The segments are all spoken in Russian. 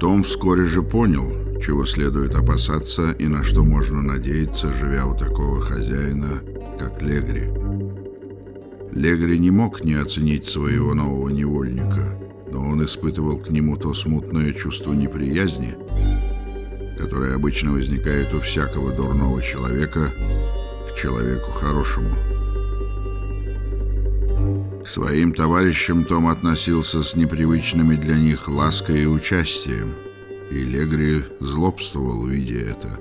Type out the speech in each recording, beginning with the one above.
Том вскоре же понял, чего следует опасаться и на что можно надеяться, живя у такого хозяина, как Легри. Легри не мог не оценить своего нового невольника, но он испытывал к нему то смутное чувство неприязни, которое обычно возникает у всякого дурного человека к человеку хорошему. Своим товарищам Том относился с непривычными для них лаской и участием, и Легри злобствовал, видя это.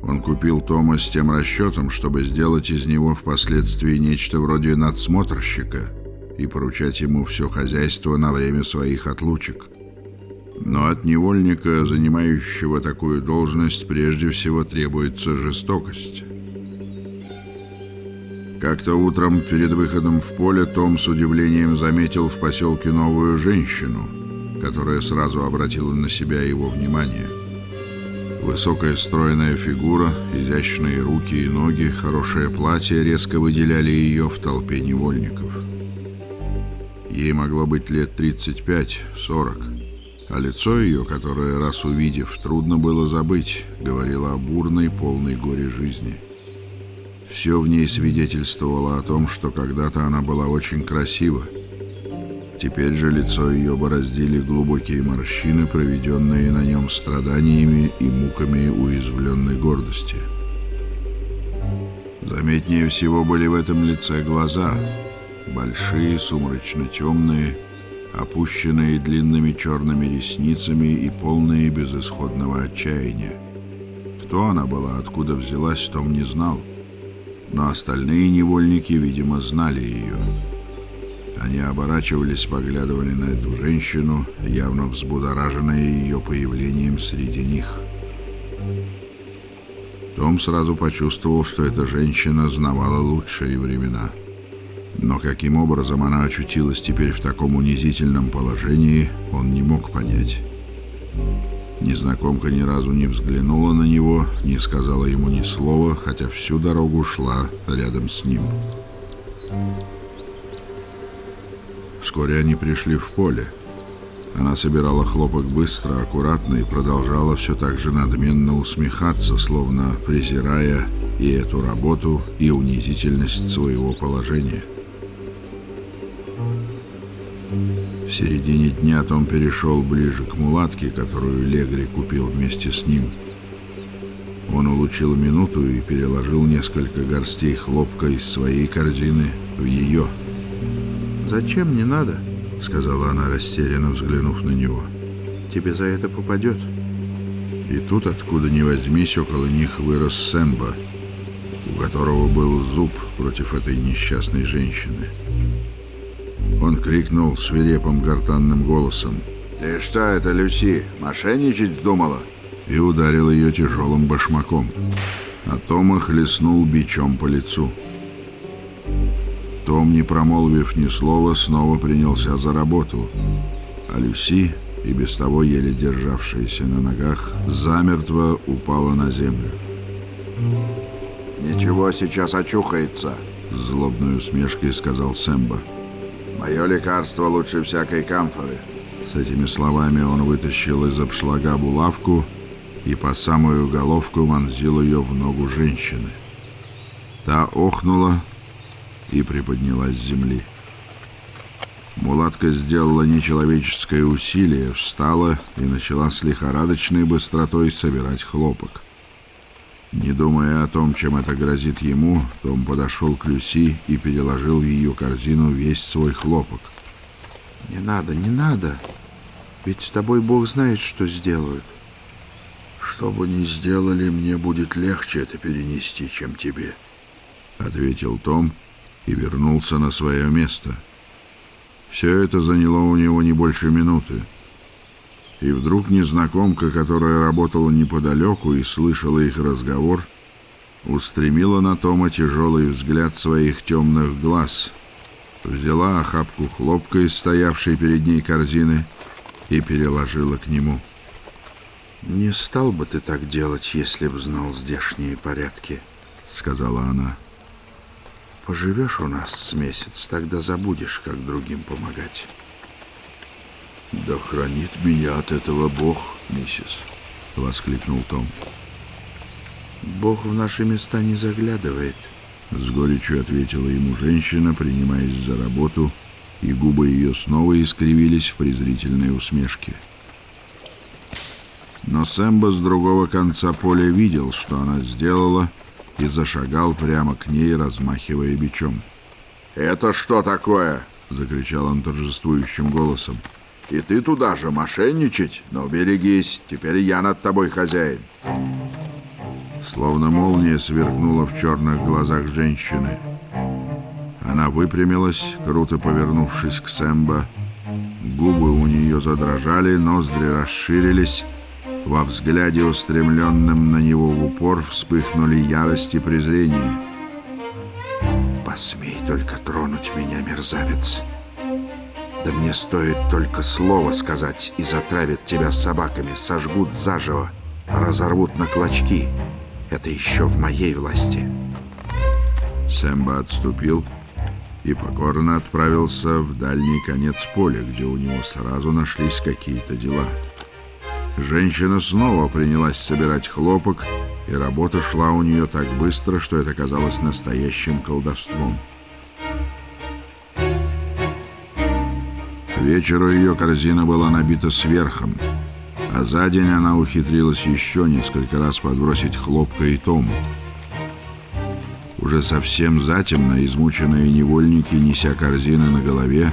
Он купил Тома с тем расчетом, чтобы сделать из него впоследствии нечто вроде надсмотрщика и поручать ему все хозяйство на время своих отлучек. Но от невольника, занимающего такую должность, прежде всего требуется жестокость. Как-то утром перед выходом в поле Том с удивлением заметил в поселке новую женщину, которая сразу обратила на себя его внимание. Высокая стройная фигура, изящные руки и ноги, хорошее платье резко выделяли ее в толпе невольников. Ей могло быть лет 35-40, а лицо ее, которое, раз увидев, трудно было забыть, говорило о бурной, полной горе жизни – все в ней свидетельствовало о том, что когда-то она была очень красива. Теперь же лицо ее бороздили глубокие морщины, проведенные на нем страданиями и муками уязвленной гордости. Заметнее всего были в этом лице глаза, большие, сумрачно-темные, опущенные длинными черными ресницами и полные безысходного отчаяния. Кто она была, откуда взялась, Том не знал но остальные невольники, видимо, знали ее. Они оборачивались, поглядывали на эту женщину, явно взбудораженные ее появлением среди них. Том сразу почувствовал, что эта женщина знавала лучшие времена. Но каким образом она очутилась теперь в таком унизительном положении, он не мог понять. Незнакомка ни разу не взглянула на него, не сказала ему ни слова, хотя всю дорогу шла рядом с ним. Вскоре они пришли в поле. Она собирала хлопок быстро, аккуратно и продолжала все так же надменно усмехаться, словно презирая и эту работу, и унизительность своего положения. В середине дня Том перешел ближе к мулатке, которую Легри купил вместе с ним. Он улучил минуту и переложил несколько горстей хлопка из своей корзины в ее. «Зачем не надо?» — сказала она, растерянно взглянув на него. «Тебе за это попадет». И тут, откуда ни возьмись, около них вырос Сэмбо, у которого был зуб против этой несчастной женщины. Он крикнул свирепым гортанным голосом. «Ты что это, Люси, мошенничать вздумала?» И ударил ее тяжелым башмаком. А Тома хлестнул бичом по лицу. Том, не промолвив ни слова, снова принялся за работу. А Люси, и без того еле державшаяся на ногах, замертво упала на землю. «Ничего, сейчас очухается», — злобной усмешкой сказал Сэмбо. Мое лекарство лучше всякой камфоры. С этими словами он вытащил из обшлага булавку и по самую головку вонзил ее в ногу женщины. Та охнула и приподнялась с земли. Мулатка сделала нечеловеческое усилие, встала и начала с лихорадочной быстротой собирать хлопок. Не думая о том, чем это грозит ему, Том подошел к Люси и переложил в ее корзину весь свой хлопок. «Не надо, не надо. Ведь с тобой Бог знает, что сделают». «Что бы ни сделали, мне будет легче это перенести, чем тебе», — ответил Том и вернулся на свое место. Все это заняло у него не больше минуты. И вдруг незнакомка, которая работала неподалеку и слышала их разговор, устремила на Тома тяжелый взгляд своих темных глаз, взяла охапку хлопка из стоявшей перед ней корзины и переложила к нему. «Не стал бы ты так делать, если б знал здешние порядки», — сказала она. «Поживешь у нас с месяц, тогда забудешь, как другим помогать». «Да хранит меня от этого Бог, миссис!» — воскликнул Том. «Бог в наши места не заглядывает», — с горечью ответила ему женщина, принимаясь за работу, и губы ее снова искривились в презрительной усмешке. Но Сэмбо с другого конца поля видел, что она сделала, и зашагал прямо к ней, размахивая бичом. «Это что такое?» — закричал он торжествующим голосом. «И ты туда же мошенничать? Но берегись, теперь я над тобой хозяин». Словно молния сверкнула в черных глазах женщины. Она выпрямилась, круто повернувшись к Сэмбо. Губы у нее задрожали, ноздри расширились. Во взгляде, устремленном на него в упор, вспыхнули ярость и презрение. «Посмей только тронуть меня, мерзавец!» Да мне стоит только слово сказать, и затравят тебя собаками, сожгут заживо, разорвут на клочки. Это еще в моей власти. Сэмбо отступил и покорно отправился в дальний конец поля, где у него сразу нашлись какие-то дела. Женщина снова принялась собирать хлопок, и работа шла у нее так быстро, что это казалось настоящим колдовством. Вечеру ее корзина была набита сверхом, а за день она ухитрилась еще несколько раз подбросить хлопка и тому. Уже совсем затемно измученные невольники, неся корзины на голове,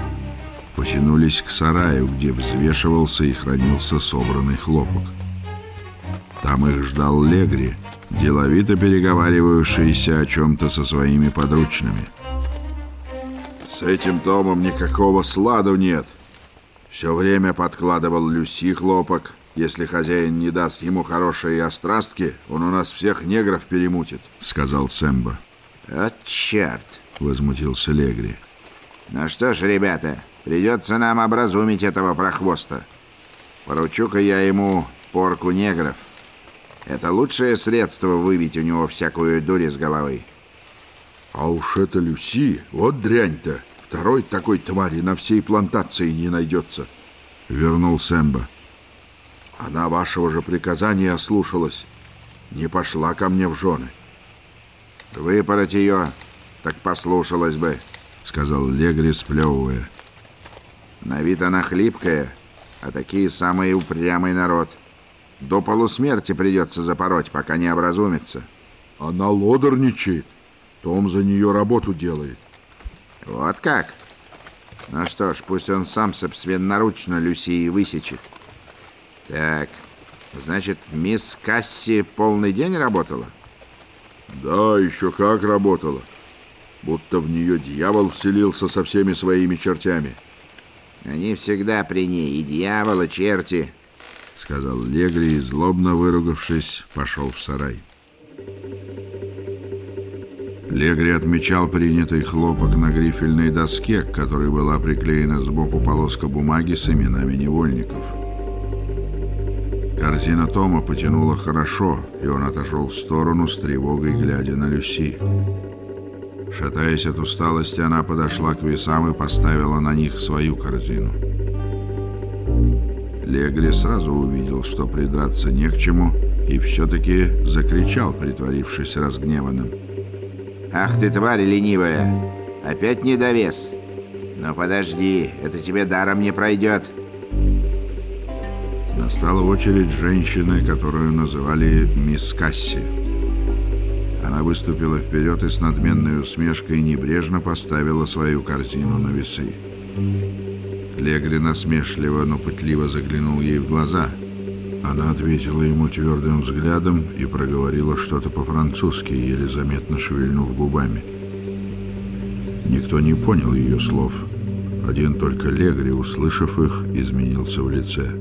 потянулись к сараю, где взвешивался и хранился собранный хлопок. Там их ждал Легри, деловито переговаривавшийся о чем-то со своими подручными. «С этим Томом никакого сладу нет. Все время подкладывал Люси хлопок. Если хозяин не даст ему хорошие острастки, он у нас всех негров перемутит», — сказал Сэмбо. «От черт!» — возмутился Легри. «Ну что ж, ребята, придется нам образумить этого прохвоста. Поручу-ка я ему порку негров. Это лучшее средство выбить у него всякую дурь из головы». «А уж это Люси, вот дрянь-то! Второй такой твари на всей плантации не найдется!» — вернул Сэмбо. «Она вашего же приказания ослушалась. Не пошла ко мне в жены». «Выпороть ее, так послушалась бы», — сказал Легри, сплевывая. «На вид она хлипкая, а такие самый упрямый народ. До полусмерти придется запороть, пока не образумится». «Она лодорничает. Том за нее работу делает». «Вот как? Ну что ж, пусть он сам собственноручно Люси высечет. Так, значит, мисс Касси полный день работала?» Да, еще как работала. Будто в нее дьявол вселился со всеми своими чертями. Они всегда при ней, и дьявол, и черти, сказал Легри и, злобно выругавшись, пошел в сарай. Легри отмечал принятый хлопок на грифельной доске, к которой была приклеена сбоку полоска бумаги с именами невольников. Корзина Тома потянула хорошо, и он отошел в сторону с тревогой, глядя на Люси. Шатаясь от усталости, она подошла к весам и поставила на них свою корзину. Легри сразу увидел, что придраться не к чему, и все-таки закричал, притворившись разгневанным. «Ах ты, тварь ленивая! Опять недовес! Но подожди, это тебе даром не пройдет!» Настала очередь женщины, которую называли мисс Касси. Она выступила вперед и с надменной усмешкой небрежно поставила свою корзину на весы. Легри насмешливо, но пытливо заглянул ей в глаза. Она ответила ему твердым взглядом и проговорила что-то по-французски, еле заметно шевельнув губами. Никто не понял ее слов. Один только Легри, услышав их, изменился в лице.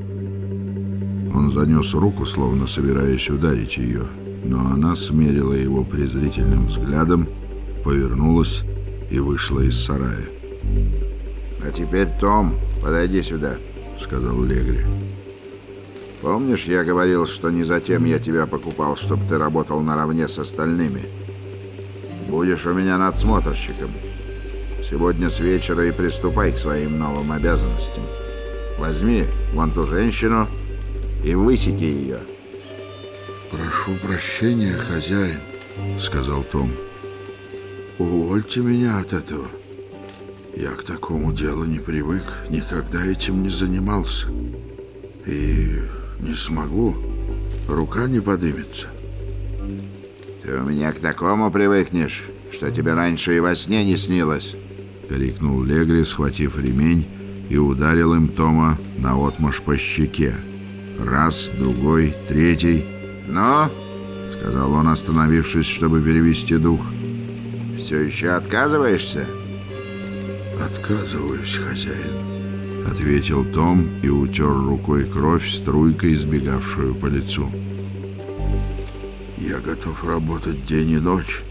Он занес руку, словно собираясь ударить ее, но она смерила его презрительным взглядом, повернулась и вышла из сарая. «А теперь, Том, подойди сюда», — сказал Легри. «Помнишь, я говорил, что не затем я тебя покупал, чтобы ты работал наравне с остальными? Будешь у меня надсмотрщиком. Сегодня с вечера и приступай к своим новым обязанностям». Возьми вон ту женщину и высеки ее. «Прошу прощения, хозяин», — сказал Том. «Увольте меня от этого. Я к такому делу не привык, никогда этим не занимался. И не смогу, рука не подымется». «Ты у меня к такому привыкнешь, что тебе раньше и во сне не снилось», — крикнул Легри, схватив ремень и ударил им Тома наотмашь по щеке. Раз, другой, третий. «Ну?» — сказал он, остановившись, чтобы перевести дух. «Все еще отказываешься?» «Отказываюсь, хозяин», — ответил Том и утер рукой кровь, струйкой сбегавшую по лицу. «Я готов работать день и ночь,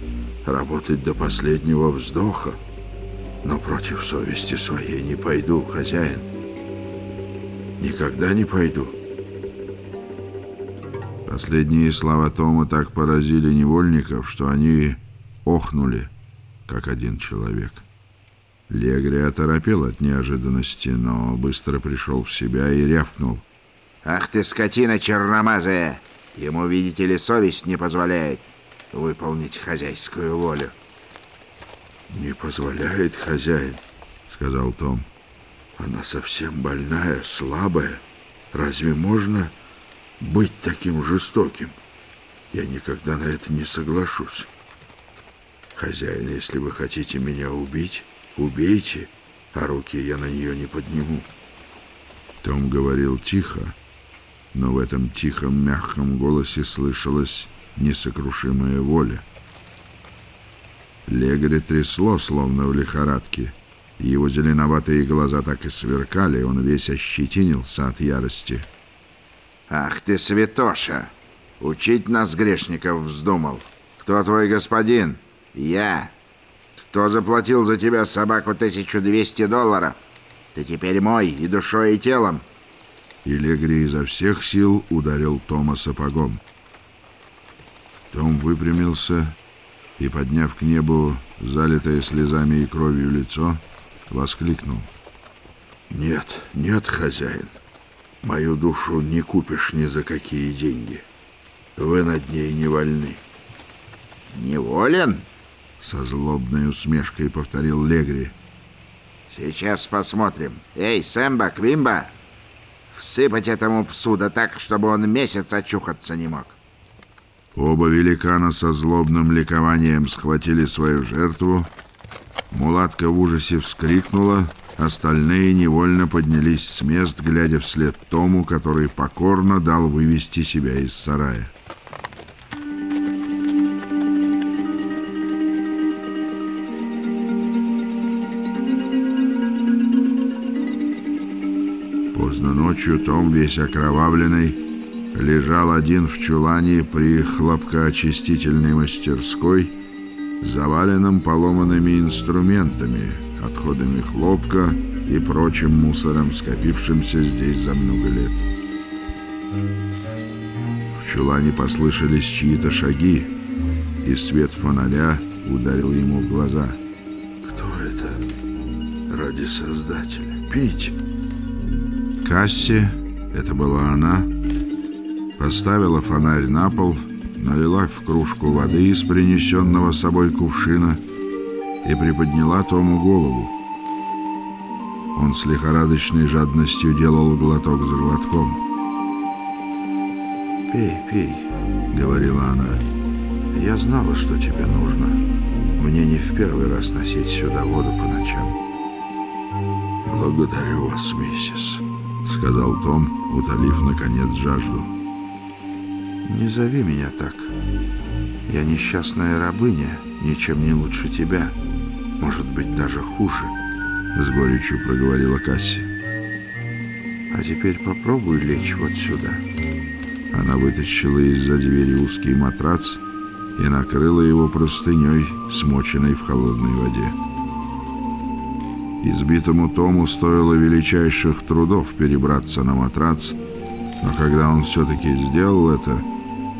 работать до последнего вздоха, но против совести своей не пойду, хозяин. Никогда не пойду». Последние слова Тома так поразили невольников, что они охнули, как один человек. Легри оторопел от неожиданности, но быстро пришел в себя и рявкнул. «Ах ты, скотина черномазая! Ему, видите ли, совесть не позволяет выполнить хозяйскую волю». «Не позволяет хозяин», — сказал Том. «Она совсем больная, слабая. Разве можно быть таким жестоким. Я никогда на это не соглашусь. Хозяин, если вы хотите меня убить, убейте, а руки я на нее не подниму. Том говорил тихо, но в этом тихом, мягком голосе слышалась несокрушимая воля. Легари трясло, словно в лихорадке. Его зеленоватые глаза так и сверкали, он весь ощетинился от ярости. «Ах ты, святоша! Учить нас, грешников, вздумал. Кто твой господин? Я. Кто заплатил за тебя собаку 1200 долларов? Ты теперь мой и душой, и телом». И Легри изо всех сил ударил Тома сапогом. Том выпрямился и, подняв к небу залитое слезами и кровью лицо, воскликнул. «Нет, нет, хозяин, Мою душу не купишь ни за какие деньги. Вы над ней не вольны. Неволен? Со злобной усмешкой повторил Легри. Сейчас посмотрим. Эй, Сэмба, Квимба, всыпать этому псу да так, чтобы он месяц очухаться не мог. Оба великана со злобным ликованием схватили свою жертву. Мулатка в ужасе вскрикнула, Остальные невольно поднялись с мест, глядя вслед Тому, который покорно дал вывести себя из сарая. Ночью Том, весь окровавленный, лежал один в чулане при хлопкоочистительной мастерской, заваленном поломанными инструментами — отходами хлопка и прочим мусором, скопившимся здесь за много лет. В чулане послышались чьи-то шаги, и свет фонаря ударил ему в глаза. «Кто это? Ради Создателя! Пить!» Касси, это была она, поставила фонарь на пол, налила в кружку воды из принесенного с собой кувшина — и приподняла Тому голову. Он с лихорадочной жадностью делал глоток за глотком. «Пей, пей», — говорила она. «Я знала, что тебе нужно. Мне не в первый раз носить сюда воду по ночам». «Благодарю вас, миссис», — сказал Том, утолив, наконец, жажду. «Не зови меня так. Я несчастная рабыня, ничем не лучше тебя» может быть, даже хуже», — с горечью проговорила Касси. «А теперь попробуй лечь вот сюда». Она вытащила из-за двери узкий матрац и накрыла его простыней, смоченной в холодной воде. Избитому Тому стоило величайших трудов перебраться на матрац, но когда он все-таки сделал это,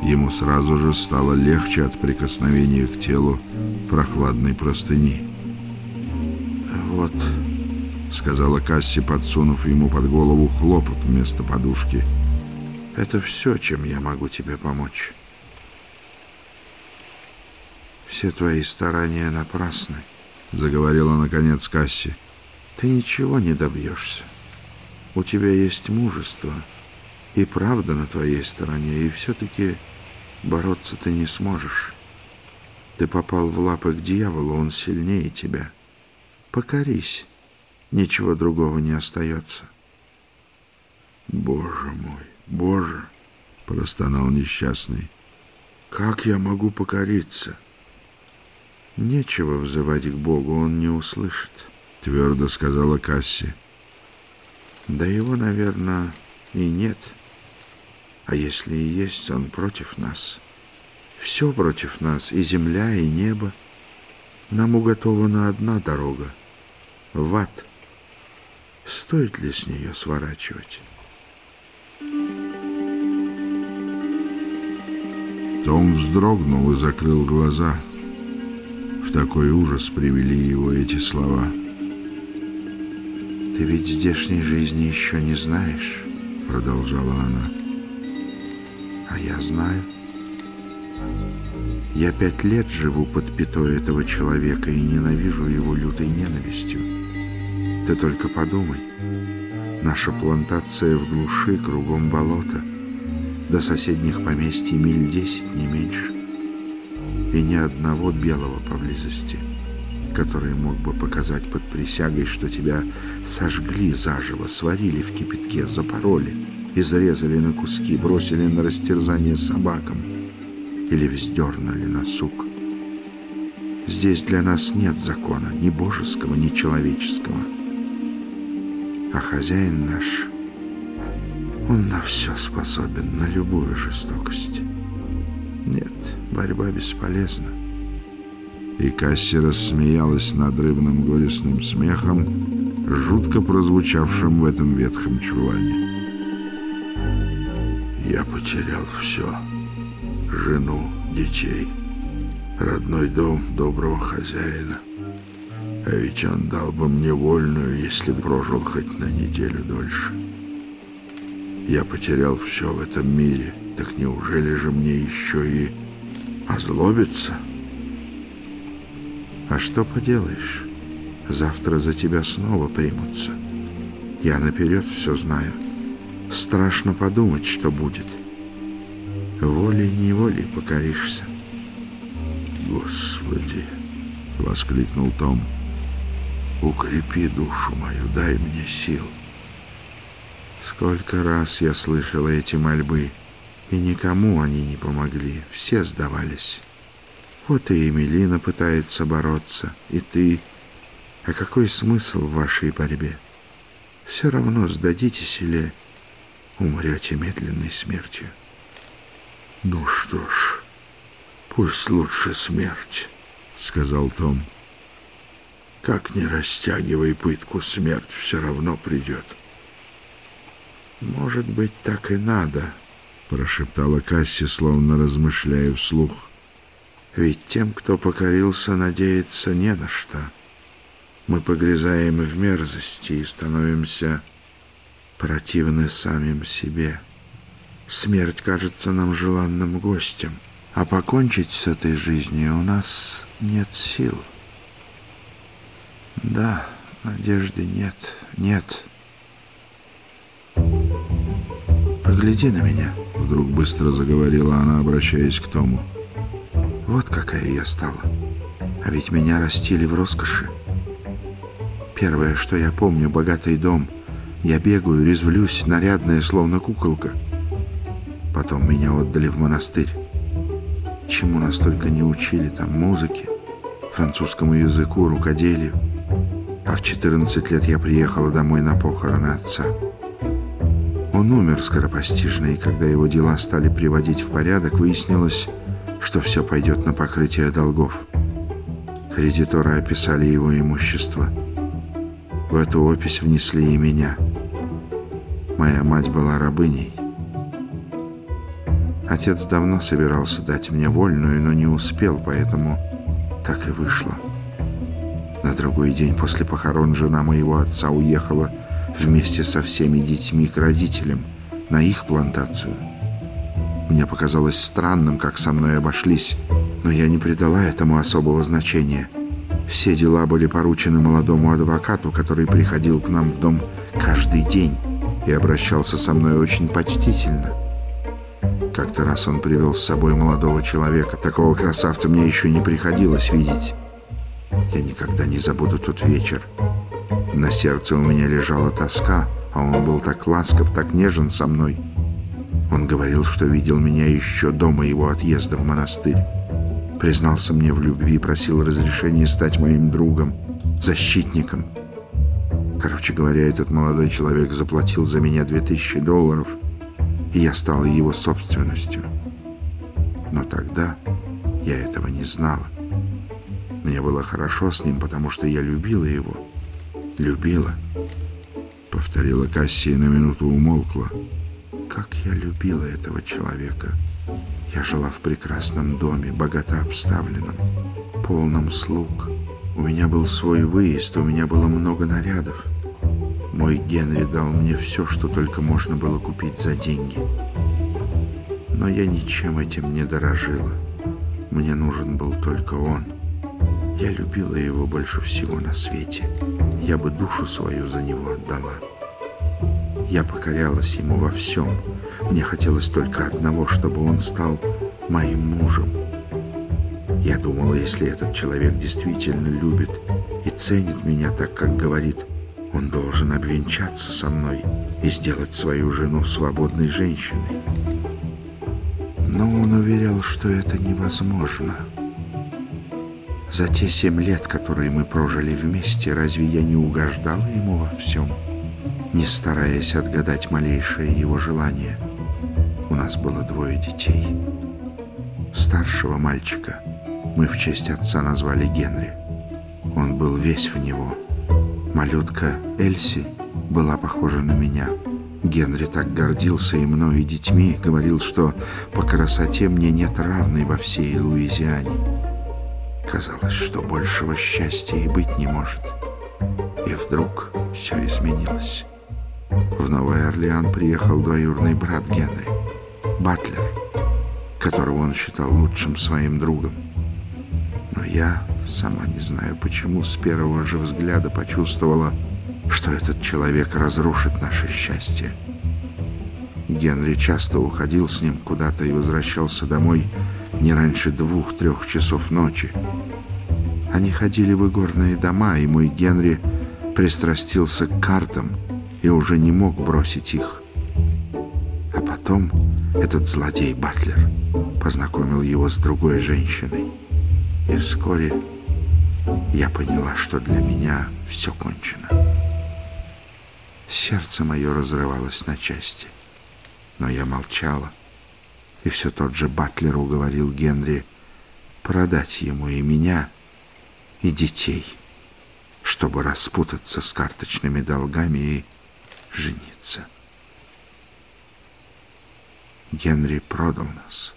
ему сразу же стало легче от прикосновения к телу прохладной простыни. «Вот, — сказала Касси, подсунув ему под голову хлопот вместо подушки. «Это все, чем я могу тебе помочь. Все твои старания напрасны», — заговорила наконец Касси. «Ты ничего не добьешься. У тебя есть мужество, и правда на твоей стороне, и все-таки бороться ты не сможешь. Ты попал в лапы к дьяволу, он сильнее тебя. Покорись, ничего другого не остается». «Боже мой, Боже!» — простонал несчастный. «Как я могу покориться?» «Нечего взывать к Богу, он не услышит», — твердо сказала Касси. «Да его, наверное, и нет. А если и есть, он против нас. Все против нас, и земля, и небо. Нам уготована одна дорога — в ад. Стоит ли с нее сворачивать?» Том вздрогнул и закрыл глаза — в такой ужас привели его эти слова. «Ты ведь здешней жизни еще не знаешь», — продолжала она. «А я знаю. Я пять лет живу под пятой этого человека и ненавижу его лютой ненавистью. Ты только подумай. Наша плантация в глуши, кругом болото. До соседних поместий миль десять, не меньше и ни одного белого поблизости, который мог бы показать под присягой, что тебя сожгли заживо, сварили в кипятке, запороли, изрезали на куски, бросили на растерзание собакам или вздернули на сук. Здесь для нас нет закона, ни божеского, ни человеческого. А хозяин наш, он на все способен, на любую жестокость. Нет, борьба бесполезна. И Касси рассмеялась надрывным горестным смехом, жутко прозвучавшим в этом ветхом чулане. Я потерял все. Жену, детей, родной дом доброго хозяина. А ведь он дал бы мне вольную, если прожил хоть на неделю дольше. Я потерял все в этом мире — так неужели же мне еще и озлобиться? А что поделаешь? Завтра за тебя снова примутся. Я наперед все знаю. Страшно подумать, что будет. Волей-неволей покоришься. Господи! — воскликнул Том. Укрепи душу мою, дай мне сил. Сколько раз я слышал эти мольбы — и никому они не помогли, все сдавались. Вот и Эмилина пытается бороться, и ты. А какой смысл в вашей борьбе? Все равно сдадитесь или умрете медленной смертью. Ну что ж, пусть лучше смерть, сказал Том. Как не растягивай пытку, смерть все равно придет. Может быть, так и надо, прошептала Касси, словно размышляя вслух. Ведь тем, кто покорился, надеяться не на что. Мы погрязаем в мерзости и становимся противны самим себе. Смерть кажется нам желанным гостем, а покончить с этой жизнью у нас нет сил. Да, надежды нет, нет. Погляди на меня. Вдруг быстро заговорила она, обращаясь к Тому. Вот какая я стала. А ведь меня растили в роскоши. Первое, что я помню, богатый дом. Я бегаю, резвлюсь, нарядная, словно куколка. Потом меня отдали в монастырь. Чему нас только не учили там музыке, французскому языку, рукоделию. А в 14 лет я приехала домой на похороны отца. Он умер скоропостижно, и когда его дела стали приводить в порядок, выяснилось, что все пойдет на покрытие долгов. Кредиторы описали его имущество. В эту опись внесли и меня. Моя мать была рабыней. Отец давно собирался дать мне вольную, но не успел, поэтому так и вышло. На другой день после похорон жена моего отца уехала вместе со всеми детьми к родителям на их плантацию. Мне показалось странным, как со мной обошлись, но я не придала этому особого значения. Все дела были поручены молодому адвокату, который приходил к нам в дом каждый день и обращался со мной очень почтительно. Как-то раз он привел с собой молодого человека. Такого красавца мне еще не приходилось видеть. Я никогда не забуду тот вечер. На сердце у меня лежала тоска, а он был так ласков, так нежен со мной. Он говорил, что видел меня еще до моего отъезда в монастырь. Признался мне в любви и просил разрешения стать моим другом, защитником. Короче говоря, этот молодой человек заплатил за меня 2000 долларов, и я стала его собственностью. Но тогда я этого не знала. Мне было хорошо с ним, потому что я любила его. Любила. Повторила Кассия на минуту умолкла. Как я любила этого человека. Я жила в прекрасном доме, богато обставленном, полном слуг. У меня был свой выезд, у меня было много нарядов. Мой Генри дал мне все, что только можно было купить за деньги. Но я ничем этим не дорожила. Мне нужен был только он. Я любила его больше всего на свете. Я бы душу свою за него отдала. Я покорялась ему во всем. Мне хотелось только одного, чтобы он стал моим мужем. Я думала, если этот человек действительно любит и ценит меня так, как говорит, он должен обвенчаться со мной и сделать свою жену свободной женщиной. Но он уверял, что это невозможно. За те семь лет, которые мы прожили вместе, разве я не угождала ему во всем, не стараясь отгадать малейшее его желание? У нас было двое детей. Старшего мальчика мы в честь отца назвали Генри. Он был весь в него — Малютка Эльси была похожа на меня. Генри так гордился и мной, и детьми, говорил, что по красоте мне нет равной во всей Луизиане. Казалось, что большего счастья и быть не может. И вдруг все изменилось. В Новый Орлеан приехал двоюродный брат Генри, Батлер, которого он считал лучшим своим другом. Но я Сама не знаю почему, с первого же взгляда почувствовала, что этот человек разрушит наше счастье. Генри часто уходил с ним куда-то и возвращался домой не раньше двух-трех часов ночи. Они ходили в игорные дома, и мой Генри пристрастился к картам и уже не мог бросить их. А потом этот злодей Батлер познакомил его с другой женщиной. И вскоре я поняла, что для меня все кончено. Сердце мое разрывалось на части, но я молчала, и все тот же Батлер уговорил Генри продать ему и меня, и детей, чтобы распутаться с карточными долгами и жениться. Генри продал нас.